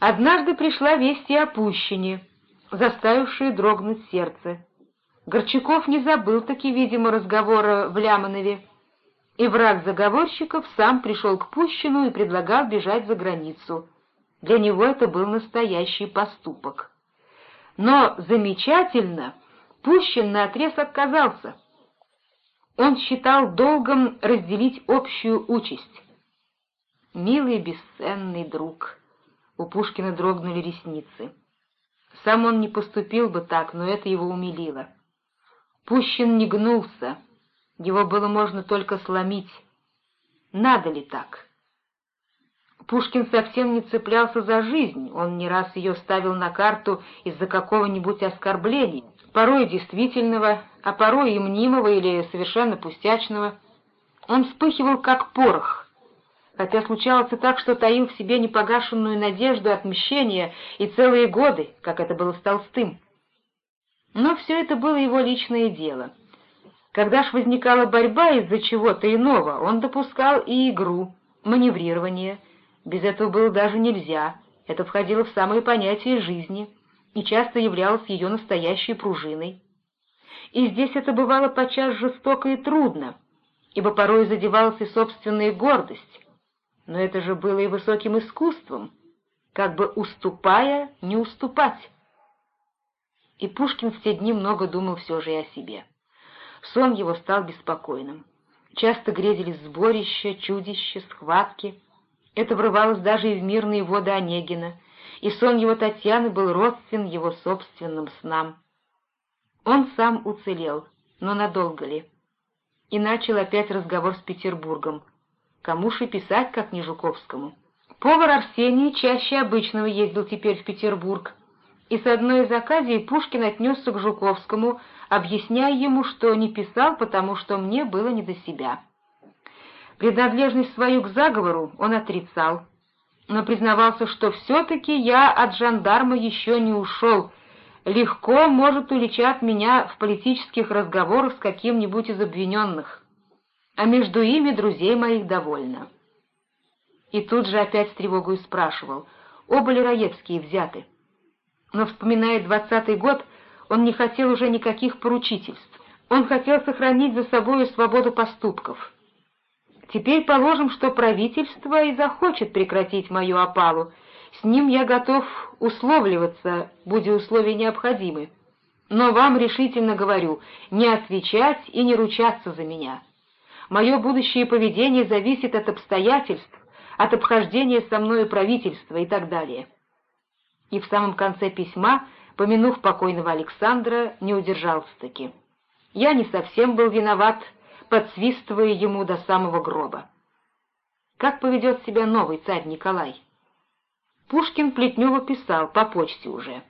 Однажды пришла весть и о Пущине, заставившая дрогнуть сердце. Горчаков не забыл таки, видимо, разговора в Ляманове, и враг заговорщиков сам пришел к Пущину и предлагал бежать за границу. Для него это был настоящий поступок. Но замечательно, Пущин наотрез отказался. Он считал долгом разделить общую участь. Милый бесценный друг. У Пушкина дрогнули ресницы. Сам он не поступил бы так, но это его умилило. Пущин не гнулся, его было можно только сломить. Надо ли так? Пушкин совсем не цеплялся за жизнь, он не раз ее ставил на карту из-за какого-нибудь оскорбления, порой действительного, а порой и мнимого или совершенно пустячного. Он вспыхивал, как порох, хотя случалось и так, что таил в себе непогашенную надежду отмщения и целые годы, как это было с Толстым. Но все это было его личное дело. Когда ж возникала борьба из-за чего-то иного, он допускал и игру, маневрирование — без этого было даже нельзя, это входило в самые понятия жизни и часто являлось ее настоящей пружиной. И здесь это бывало подчас жестоко и трудно, ибо порой задевалась и собственная гордость, но это же было и высоким искусством, как бы уступая, не уступать. И Пушкин в те дни много думал все же и о себе. Сон его стал беспокойным. Часто грезились сборища, чудища, схватки — это врывалось даже и в мирные воды Онегина, и сон его Татьяны был родствен его собственным снам. Он сам уцелел, но надолго ли? И начал опять разговор с Петербургом. Кому же писать, как не Жуковскому? Повар Арсений чаще обычного ездил теперь в Петербург, и с одной из оказий Пушкин отнесся к Жуковскому, объясняя ему, что не писал, потому что мне было не до себя. Принадлежность свою к заговору он отрицал, но признавался, что все-таки я от жандарма еще не ушел, легко может уличать меня в политических разговорах с каким-нибудь из обвиненных, а между ими друзей моих довольно. И тут же опять с тревогой спрашивал, оба ли Раевские взяты. Но, вспоминая двадцатый год, он не хотел уже никаких поручительств, он хотел сохранить за собою свободу поступков — Теперь положим, что правительство и захочет прекратить мою опалу. С ним я готов условливаться, будь условия необходимы. Но вам решительно говорю, не отвечать и не ручаться за меня. Мое будущее поведение зависит от обстоятельств, от обхождения со мною правительства и так далее. И в самом конце письма, помянув покойного Александра, не удержался-таки. Я не совсем был виноват, подсвистывая ему до самого гроба. Как поведет себя новый царь Николай? Пушкин Плетневу писал, по почте уже.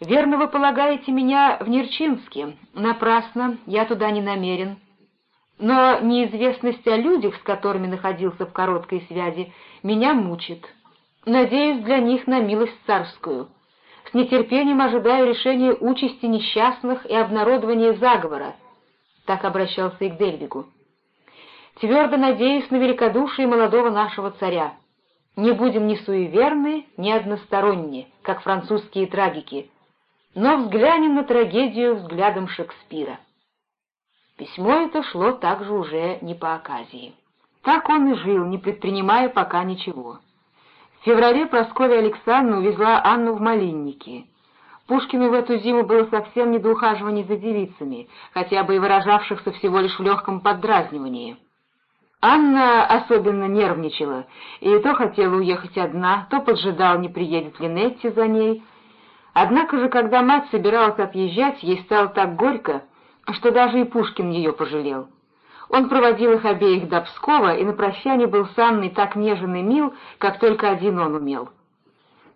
«Верно вы полагаете меня в Нерчинске. Напрасно, я туда не намерен. Но неизвестность о людях, с которыми находился в короткой связи, меня мучит. Надеюсь для них на милость царскую. С нетерпением ожидаю решения участи несчастных и обнародования заговора, так обращался и к Дельвигу. «Твердо надеюсь на великодушие молодого нашего царя. Не будем ни суеверны, ни односторонни, как французские трагики, но взглянем на трагедию взглядом Шекспира». Письмо это шло также уже не по оказии. Так он и жил, не предпринимая пока ничего. В феврале Прасковья Александровна увезла Анну в Малинники — Пушкину в эту зиму было совсем не до ухаживаний за девицами, хотя бы и выражавшихся всего лишь в легком поддразнивании. Анна особенно нервничала, и то хотела уехать одна, то поджидал, не приедет ли Нетти за ней. Однако же, когда мать собиралась отъезжать, ей стало так горько, что даже и Пушкин ее пожалел. Он проводил их обеих до Пскова, и на прощание был с Анной так нежен и мил, как только один он умел.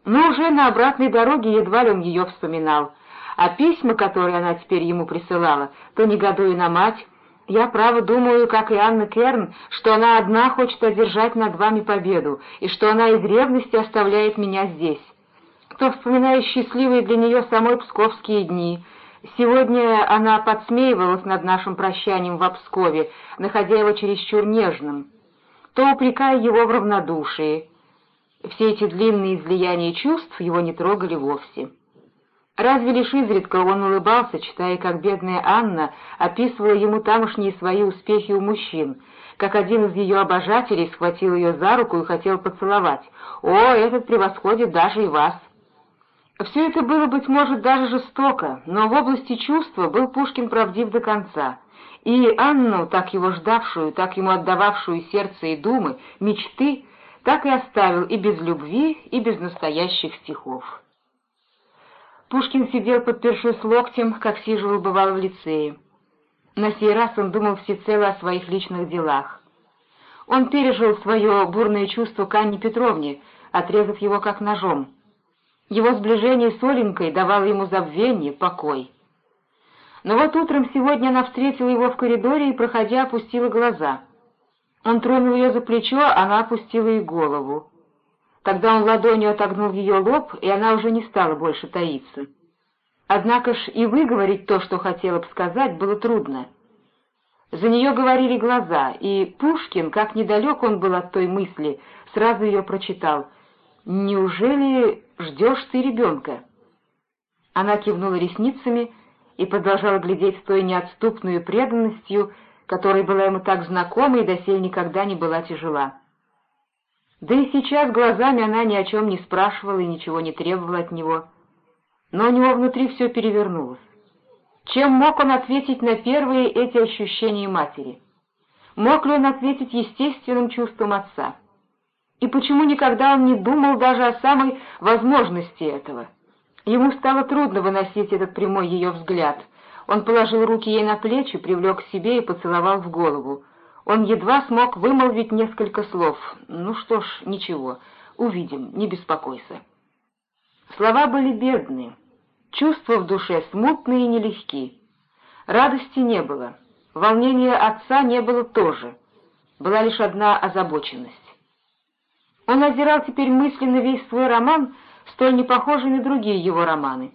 Но уже на обратной дороге едва ли он ее вспоминал, а письма, которые она теперь ему присылала, то негодуя на мать, я, право, думаю, как и Анна Керн, что она одна хочет одержать над вами победу, и что она из ревности оставляет меня здесь. То вспоминая счастливые для нее самой псковские дни, сегодня она подсмеивалась над нашим прощанием в Обскове, находя его чересчур нежным, то упрекая его в равнодушии, Все эти длинные излияния чувств его не трогали вовсе. Разве лишь изредка он улыбался, читая, как бедная Анна описывала ему тамошние свои успехи у мужчин, как один из ее обожателей схватил ее за руку и хотел поцеловать. «О, этот превосходит даже и вас!» Все это было, быть может, даже жестоко, но в области чувства был Пушкин правдив до конца, и Анну, так его ждавшую, так ему отдававшую сердце и думы, мечты, так и оставил и без любви, и без настоящих стихов. Пушкин сидел, подпершись локтем, как сиживал бывал в лицее. На сей раз он думал всецело о своих личных делах. Он пережил свое бурное чувство к Анне Петровне, отрезав его как ножом. Его сближение с Оленькой давало ему забвение, покой. Но вот утром сегодня она встретила его в коридоре и, проходя, опустила глаза. Он тронул ее за плечо, она опустила ей голову. Тогда он ладонью отогнул ее лоб, и она уже не стала больше таиться. Однако ж и выговорить то, что хотела бы сказать, было трудно. За нее говорили глаза, и Пушкин, как недалек он был от той мысли, сразу ее прочитал. «Неужели ждешь ты ребенка?» Она кивнула ресницами и продолжала глядеть с той неотступной преданностью, которая была ему так знакома и доселе никогда не была тяжела. Да и сейчас глазами она ни о чем не спрашивала и ничего не требовала от него. Но у него внутри все перевернулось. Чем мог он ответить на первые эти ощущения матери? Мог ли он ответить естественным чувством отца? И почему никогда он не думал даже о самой возможности этого? Ему стало трудно выносить этот прямой ее взгляд. Он положил руки ей на плечи, привлек к себе и поцеловал в голову. Он едва смог вымолвить несколько слов. «Ну что ж, ничего, увидим, не беспокойся». Слова были бедные, чувства в душе смутные и нелегки. Радости не было, волнения отца не было тоже, была лишь одна озабоченность. Он озирал теперь мысленно весь свой роман, столь не похожий на другие его романы.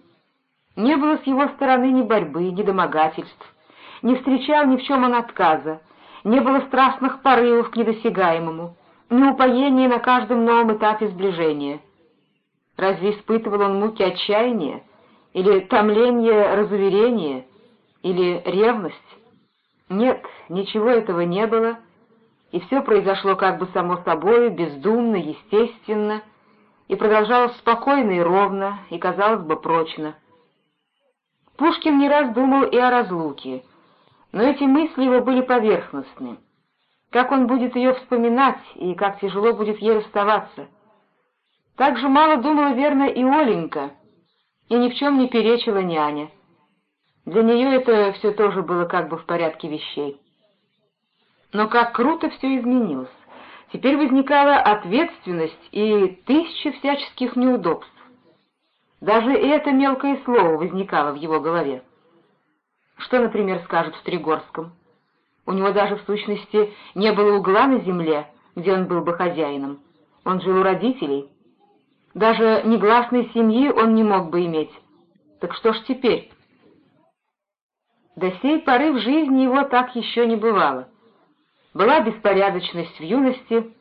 Не было с его стороны ни борьбы, ни домогательств, не встречал ни в чем он отказа, не было страстных порывов к недосягаемому, ни упоения на каждом новом этапе сближения. Разве испытывал он муки отчаяния, или томление разуверения, или ревность? Нет, ничего этого не было, и все произошло как бы само собой, бездумно, естественно, и продолжалось спокойно и ровно, и, казалось бы, прочно. Пушкин не раз думал и о разлуке, но эти мысли его были поверхностны. Как он будет ее вспоминать, и как тяжело будет ей расставаться. Так же мало думала верно и Оленька, и ни в чем не перечила няня. Для нее это все тоже было как бы в порядке вещей. Но как круто все изменилось. Теперь возникала ответственность и тысячи всяческих неудобств. Даже это мелкое слово возникало в его голове. Что, например, скажут в Тригорском? У него даже в сущности не было угла на земле, где он был бы хозяином. Он жил у родителей. Даже негласной семьи он не мог бы иметь. Так что ж теперь? До сей поры в жизни его так еще не бывало. Была беспорядочность в юности,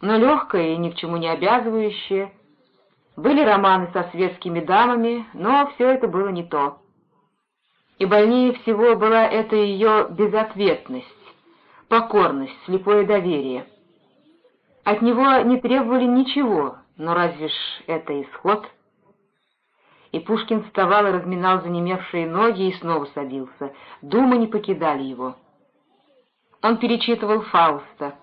но легкая и ни к чему не обязывающая. Были романы со светскими дамами, но все это было не то и больнее всего была это ее безответность, покорность, слепое доверие. От него не требовали ничего, но разве ж это исход? И Пушкин вставал и разминал занемевшие ноги и снова садился. Думы не покидали его. Он перечитывал Фауста,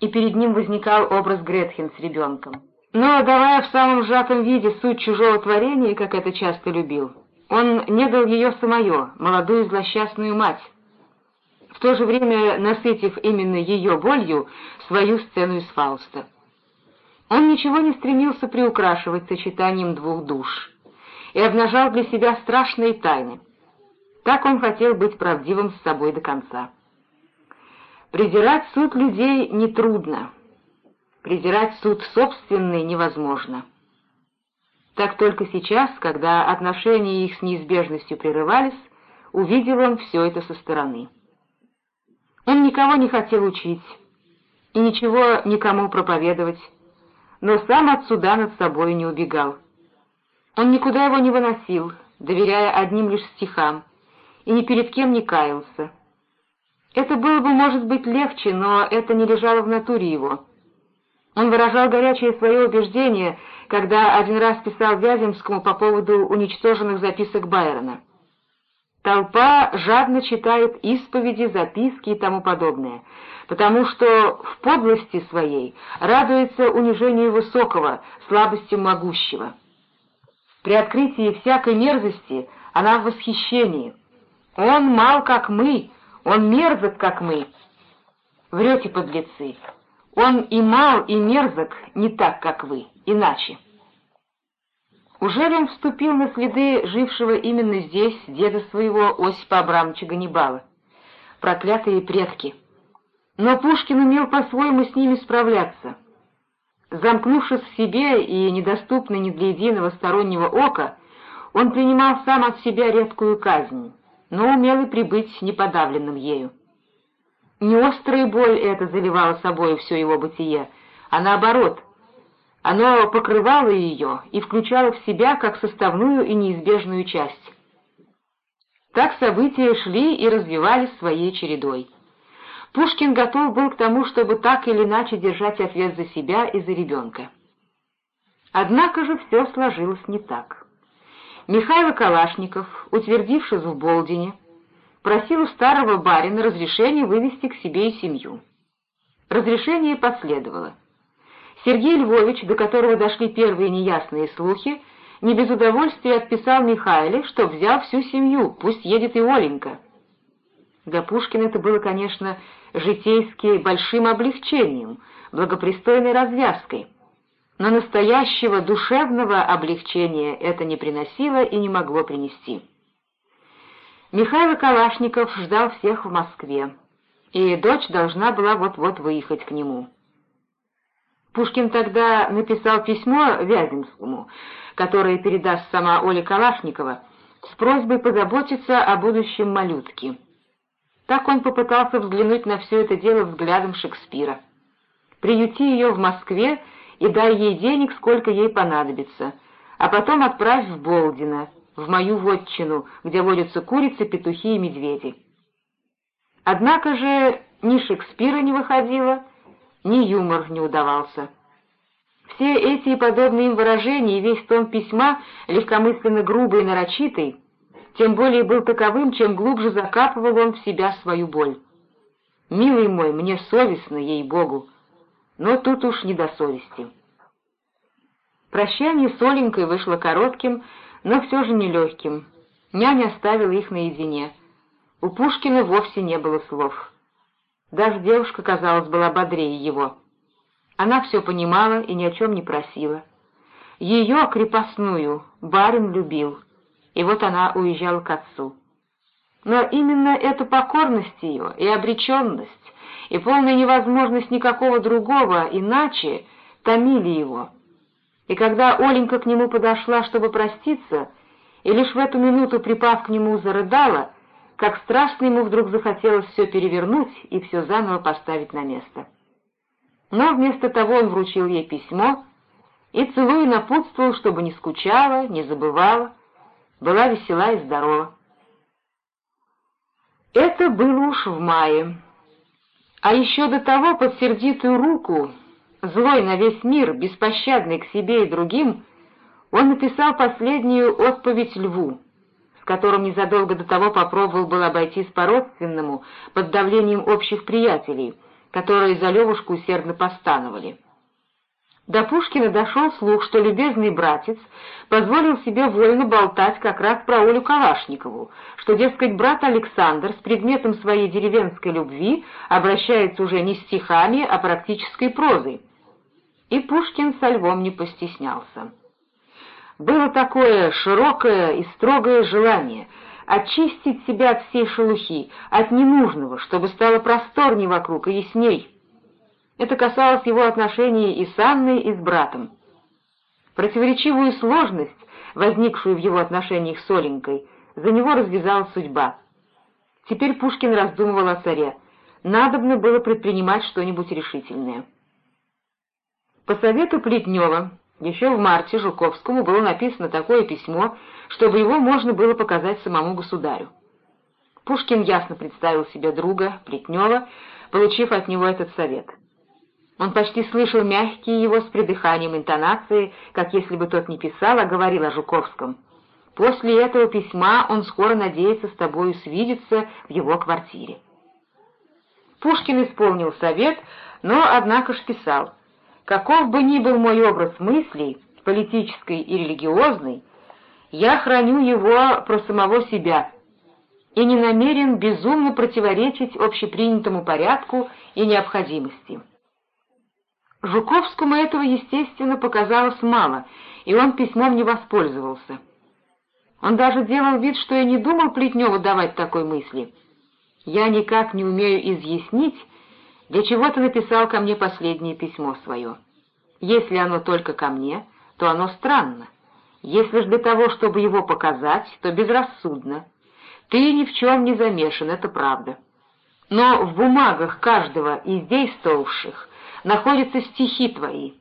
и перед ним возникал образ Гретхен с ребенком. Но, давая в самом сжатом виде суть чужого творения, как это часто любил, он не дал ее самое, молодую злосчастную мать, в то же время насытив именно ее болью свою сцену из Фауста. Он ничего не стремился приукрашивать сочетанием двух душ и обнажал для себя страшные тайны. Так он хотел быть правдивым с собой до конца. Презирать суд людей нетрудно, презирать суд собственный невозможно. Так только сейчас, когда отношения их с неизбежностью прерывались, увидел он все это со стороны. Он никого не хотел учить и ничего никому проповедовать, но сам от суда над собой не убегал. Он никуда его не выносил, доверяя одним лишь стихам, и ни перед кем не каялся. Это было бы, может быть, легче, но это не лежало в натуре его. Он выражал горячее свое убеждение, когда один раз писал Вяземскому по поводу уничтоженных записок Байрона. Толпа жадно читает исповеди, записки и тому подобное, потому что в подлости своей радуется унижению высокого, слабости могущего. При открытии всякой мерзости она в восхищении. Он мал, как мы, он мерзок, как мы. Врете, подлецы. Он и мал, и мерзок не так, как вы, иначе. Уже он вступил на следы жившего именно здесь деда своего Осипа Абрамовича Ганнибала? Проклятые предки! Но Пушкин умел по-своему с ними справляться. Замкнувшись в себе и недоступный ни для единого стороннего ока, он принимал сам от себя редкую казнь, но умел и прибыть неподавленным ею. Не острая боль это заливала собой все его бытие, а наоборот, оно покрывало ее и включало в себя как составную и неизбежную часть. Так события шли и развивались своей чередой. Пушкин готов был к тому, чтобы так или иначе держать ответ за себя и за ребенка. Однако же все сложилось не так. Михаил Калашников, утвердившись в Болдине, просил у старого барина разрешения вывести к себе и семью. Разрешение последовало. Сергей Львович, до которого дошли первые неясные слухи, не без удовольствия отписал Михаиле, что взял всю семью, пусть едет и Оленька. Для Пушкина это было, конечно, житейски большим облегчением, благопристойной развязкой, но настоящего душевного облегчения это не приносило и не могло принести. Михаил Калашников ждал всех в Москве, и дочь должна была вот-вот выехать к нему. Пушкин тогда написал письмо Вяземскому, которое передаст сама Оля Калашникова, с просьбой позаботиться о будущем малютки. Так он попытался взглянуть на все это дело взглядом Шекспира. «Приюти ее в Москве и дай ей денег, сколько ей понадобится, а потом отправь в Болдино, в мою вотчину, где водятся курицы, петухи и медведи». Однако же ни Шекспира не выходило, ни юмор не удавался. Все эти и подобные им выражения и весь том письма, легкомысленно грубый и нарочитый, тем более был таковым, чем глубже закапывал он в себя свою боль. «Милый мой, мне совестно, ей-богу, но тут уж не до совести». Прощание с Оленькой вышло коротким, но все же нелегким. Няня оставила их наедине. У Пушкина вовсе не было слов. Даже девушка, казалось, была бодрее его. Она все понимала и ни о чем не просила. Ее, крепостную, барин любил, и вот она уезжала к отцу. Но именно эта покорность ее и обреченность, и полная невозможность никакого другого, иначе, томили его. И когда Оленька к нему подошла, чтобы проститься, и лишь в эту минуту, припав к нему, зарыдала, как страшно ему вдруг захотелось все перевернуть и все заново поставить на место. Но вместо того он вручил ей письмо и, целуя, напутствовал, чтобы не скучала, не забывала, была весела и здорова. Это было уж в мае. А еще до того под сердитую руку, злой на весь мир, беспощадный к себе и другим, он написал последнюю отповедь льву, с которым незадолго до того попробовал был обойтись по-родственному под давлением общих приятелей, которые за Левушку усердно постановали. До Пушкина дошел слух, что любезный братец позволил себе вольно болтать как раз про Олю Калашникову, что, дескать, брат Александр с предметом своей деревенской любви обращается уже не стихами, а практической прозой. И Пушкин со львом не постеснялся. Было такое широкое и строгое желание очистить себя от всей шелухи, от ненужного, чтобы стало просторней вокруг и ясней. Это касалось его отношений и с Анной, и с братом. Противоречивую сложность, возникшую в его отношениях с Оленькой, за него развязала судьба. Теперь Пушкин раздумывал о царе. Надобно было предпринимать что-нибудь решительное. По совету Плетнева еще в марте Жуковскому было написано такое письмо, чтобы его можно было показать самому государю. Пушкин ясно представил себе друга, Плетнева, получив от него этот совет. Он почти слышал мягкие его с придыханием интонации, как если бы тот не писал, а говорил о Жуковском. После этого письма он скоро надеется с тобою свидеться в его квартире. Пушкин исполнил совет, но, однако ж, писал, «Каков бы ни был мой образ мыслей, политический и религиозный, я храню его про самого себя и не намерен безумно противоречить общепринятому порядку и необходимости». Жуковскому этого, естественно, показалось мало, и он письмом не воспользовался. Он даже делал вид, что и не думал Плетневу давать такой мысли. «Я никак не умею изъяснить, для чего ты написал ко мне последнее письмо свое. Если оно только ко мне, то оно странно. Если ж для того, чтобы его показать, то безрассудно. Ты ни в чем не замешан, это правда. Но в бумагах каждого из действовавших находятся стихи твои.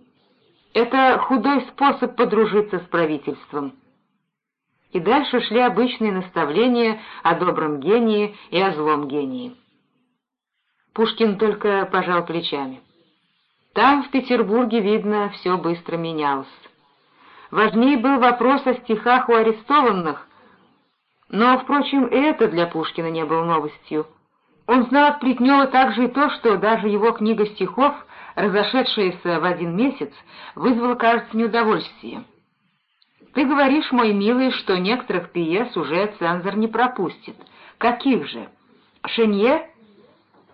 Это худой способ подружиться с правительством. И дальше шли обычные наставления о добром гении и о злом гении. Пушкин только пожал плечами. Там, в Петербурге, видно, все быстро менялось. Важнее был вопрос о стихах у арестованных, но, впрочем, это для Пушкина не было новостью. Он знал от Плетнева также и то, что даже его книга стихов — разошедшаяся в один месяц, вызвала, кажется, неудовольствие. Ты говоришь, мой милый, что некоторых пьес уже цензор не пропустит. Каких же? Шенье?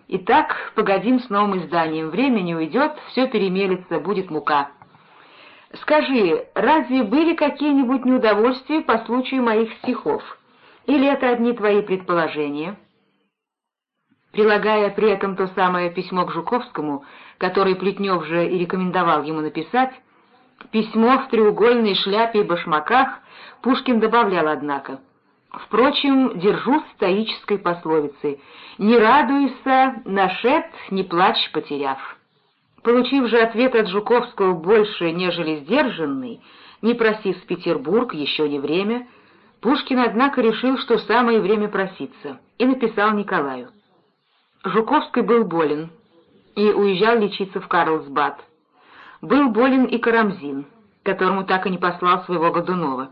Итак, погодим с новым изданием. Времени уйдет, все перемелется, будет мука. Скажи, разве были какие-нибудь неудовольствия по случаю моих стихов? Или это одни твои предположения?» Прилагая при этом то самое письмо к Жуковскому, которое Плетнев же и рекомендовал ему написать, письмо в треугольной шляпе и башмаках, Пушкин добавлял, однако, «Впрочем, держусь стоической пословицы «Не радуйся, нашед, не плачь, потеряв». Получив же ответ от Жуковского больше, нежели сдержанный, не просив в Петербург, еще не время, Пушкин, однако, решил, что самое время проситься, и написал Николаю. Жуковский был болен и уезжал лечиться в Карлсбад. Был болен и Карамзин, которому так и не послал своего Годунова.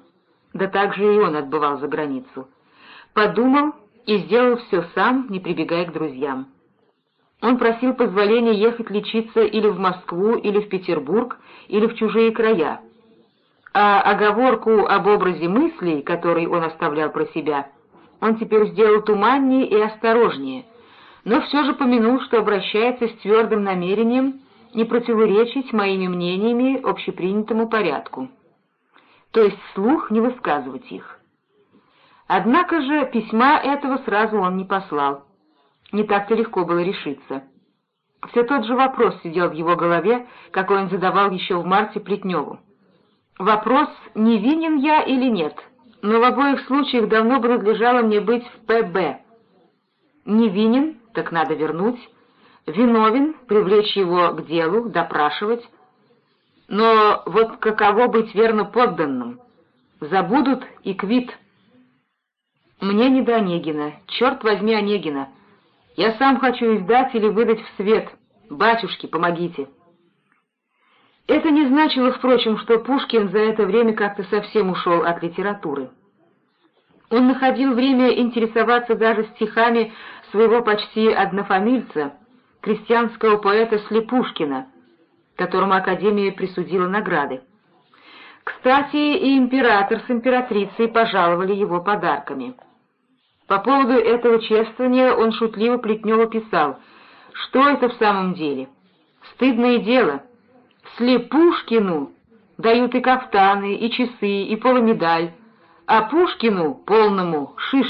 Да также и он отбывал за границу. Подумал и сделал все сам, не прибегая к друзьям. Он просил позволения ехать лечиться или в Москву, или в Петербург, или в чужие края. А оговорку об образе мыслей, который он оставлял про себя, он теперь сделал туманнее и осторожнее — но все же помянул, что обращается с твердым намерением не противоречить моими мнениями общепринятому порядку, то есть вслух не высказывать их. Однако же письма этого сразу он не послал. Не так-то легко было решиться. Все тот же вопрос сидел в его голове, какой он задавал еще в марте Плетневу. Вопрос, невинен я или нет, но в обоих случаях давно бы надлежало мне быть в ПБ. Невинен так надо вернуть, виновен, привлечь его к делу, допрашивать. Но вот каково быть верно подданным? Забудут и квит. Мне не до Онегина, черт возьми Онегина. Я сам хочу издать или выдать в свет. Батюшки, помогите. Это не значило, впрочем, что Пушкин за это время как-то совсем ушел от литературы. Он находил время интересоваться даже стихами своего почти однофамильца, крестьянского поэта Слепушкина, которому Академия присудила награды. Кстати, и император с императрицей пожаловали его подарками. По поводу этого чествования он шутливо Плетнева писал, что это в самом деле? Стыдное дело. Слепушкину дают и кафтаны, и часы, и полумедаль, а Пушкину, полному, шиш.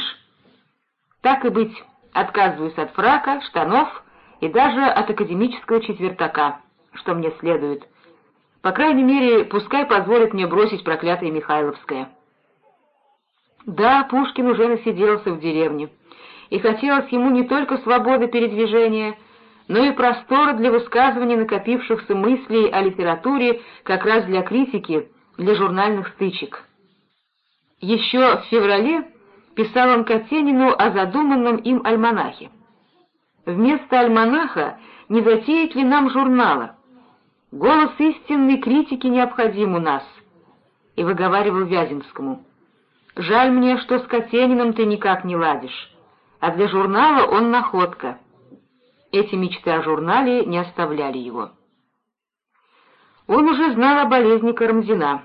Так и быть, отказываюсь от фрака, штанов и даже от академического четвертака, что мне следует. По крайней мере, пускай позволит мне бросить проклятое Михайловское. Да, Пушкин уже насиделся в деревне, и хотелось ему не только свободы передвижения, но и простора для высказывания накопившихся мыслей о литературе как раз для критики, для журнальных стычек. Еще в феврале писал он Катенину о задуманном им альманахе. Вместо альманаха не затеять ли нам журнала? Голос истинной критики необходим у нас. И выговаривал Вяземскому. Жаль мне, что с Катениным ты никак не ладишь, а для журнала он находка. Эти мечты о журнале не оставляли его. Он уже знал о болезни Карамзина.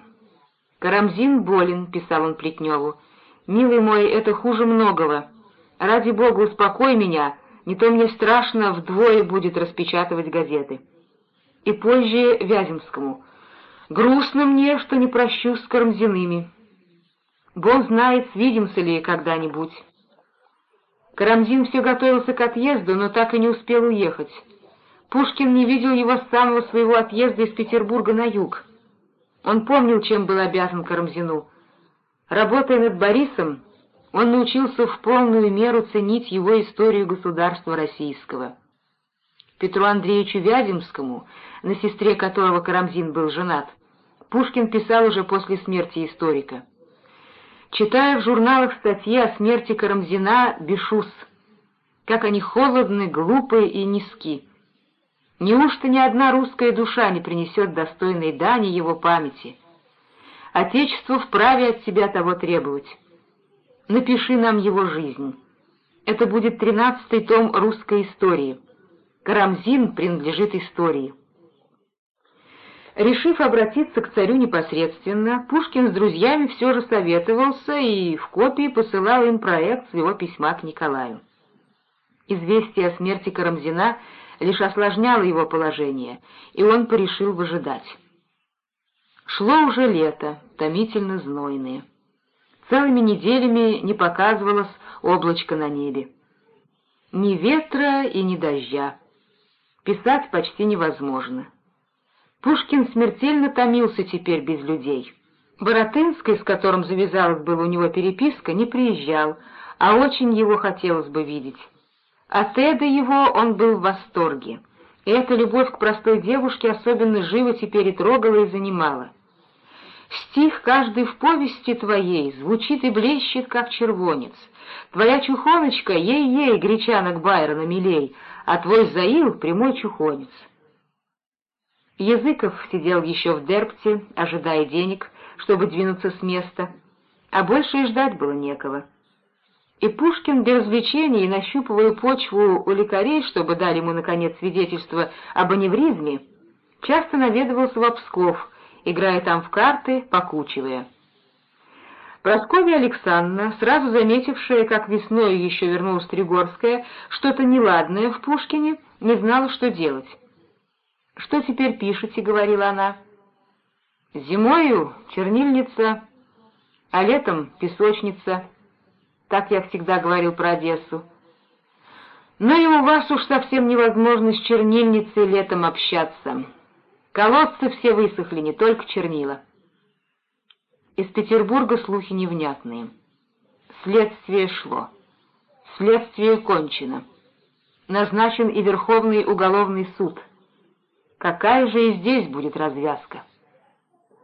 «Карамзин болен», — писал он Плетневу. «Милый мой, это хуже многого. Ради бога, успокой меня, не то мне страшно вдвое будет распечатывать газеты. И позже Вяземскому. Грустно мне, что не прощусь с Карамзиными. Бог знает, свидимся ли когда-нибудь. Карамзин все готовился к отъезду, но так и не успел уехать. Пушкин не видел его с самого своего отъезда из Петербурга на юг. Он помнил, чем был обязан Карамзину. Работая над Борисом, он научился в полную меру ценить его историю государства российского. Петру Андреевичу Вяземскому, на сестре которого Карамзин был женат, Пушкин писал уже после смерти историка. Читая в журналах статьи о смерти Карамзина, бешусь, как они холодны, глупы и низки. Неужто ни одна русская душа не принесет достойной дани его памяти? Отечество вправе от себя того требовать. Напиши нам его жизнь. Это будет тринадцатый том русской истории. Карамзин принадлежит истории. Решив обратиться к царю непосредственно, Пушкин с друзьями все же советовался и в копии посылал им проект своего письма к Николаю. Известие о смерти Карамзина лишь осложняло его положение, и он порешил выжидать. Шло уже лето, томительно знойное. Целыми неделями не показывалось облачко на небе. Ни ветра и ни дождя. Писать почти невозможно. Пушкин смертельно томился теперь без людей. Боротынский, с которым завязалась была у него переписка, не приезжал, а очень его хотелось бы видеть. От Эда его он был в восторге, и эта любовь к простой девушке особенно живо теперь и трогала и занимала. Стих каждый в повести твоей звучит и блещет, как червонец. Твоя чухоночка, ей-ей, гречанок Байрона милей, а твой Заил — прямой чухонец. Языков сидел еще в Дерпте, ожидая денег, чтобы двинуться с места, а больше и ждать было некого. И Пушкин без развлечений, нащупывая почву у лекарей, чтобы дали ему, наконец, свидетельство об аневризме, часто наведывался в Псков, играя там в карты, покучивая. Прасковья Александровна, сразу заметившая, как весной еще вернулась Тригорская, что-то неладное в Пушкине, не знала, что делать. «Что теперь пишете?» — говорила она. «Зимою чернильница, а летом песочница». Так я всегда говорил про Одессу. Но и у вас уж совсем невозможно с чернильницей летом общаться. Колодцы все высохли, не только чернила. Из Петербурга слухи невнятные. Следствие шло. Следствие кончено. Назначен и Верховный уголовный суд. Какая же и здесь будет развязка?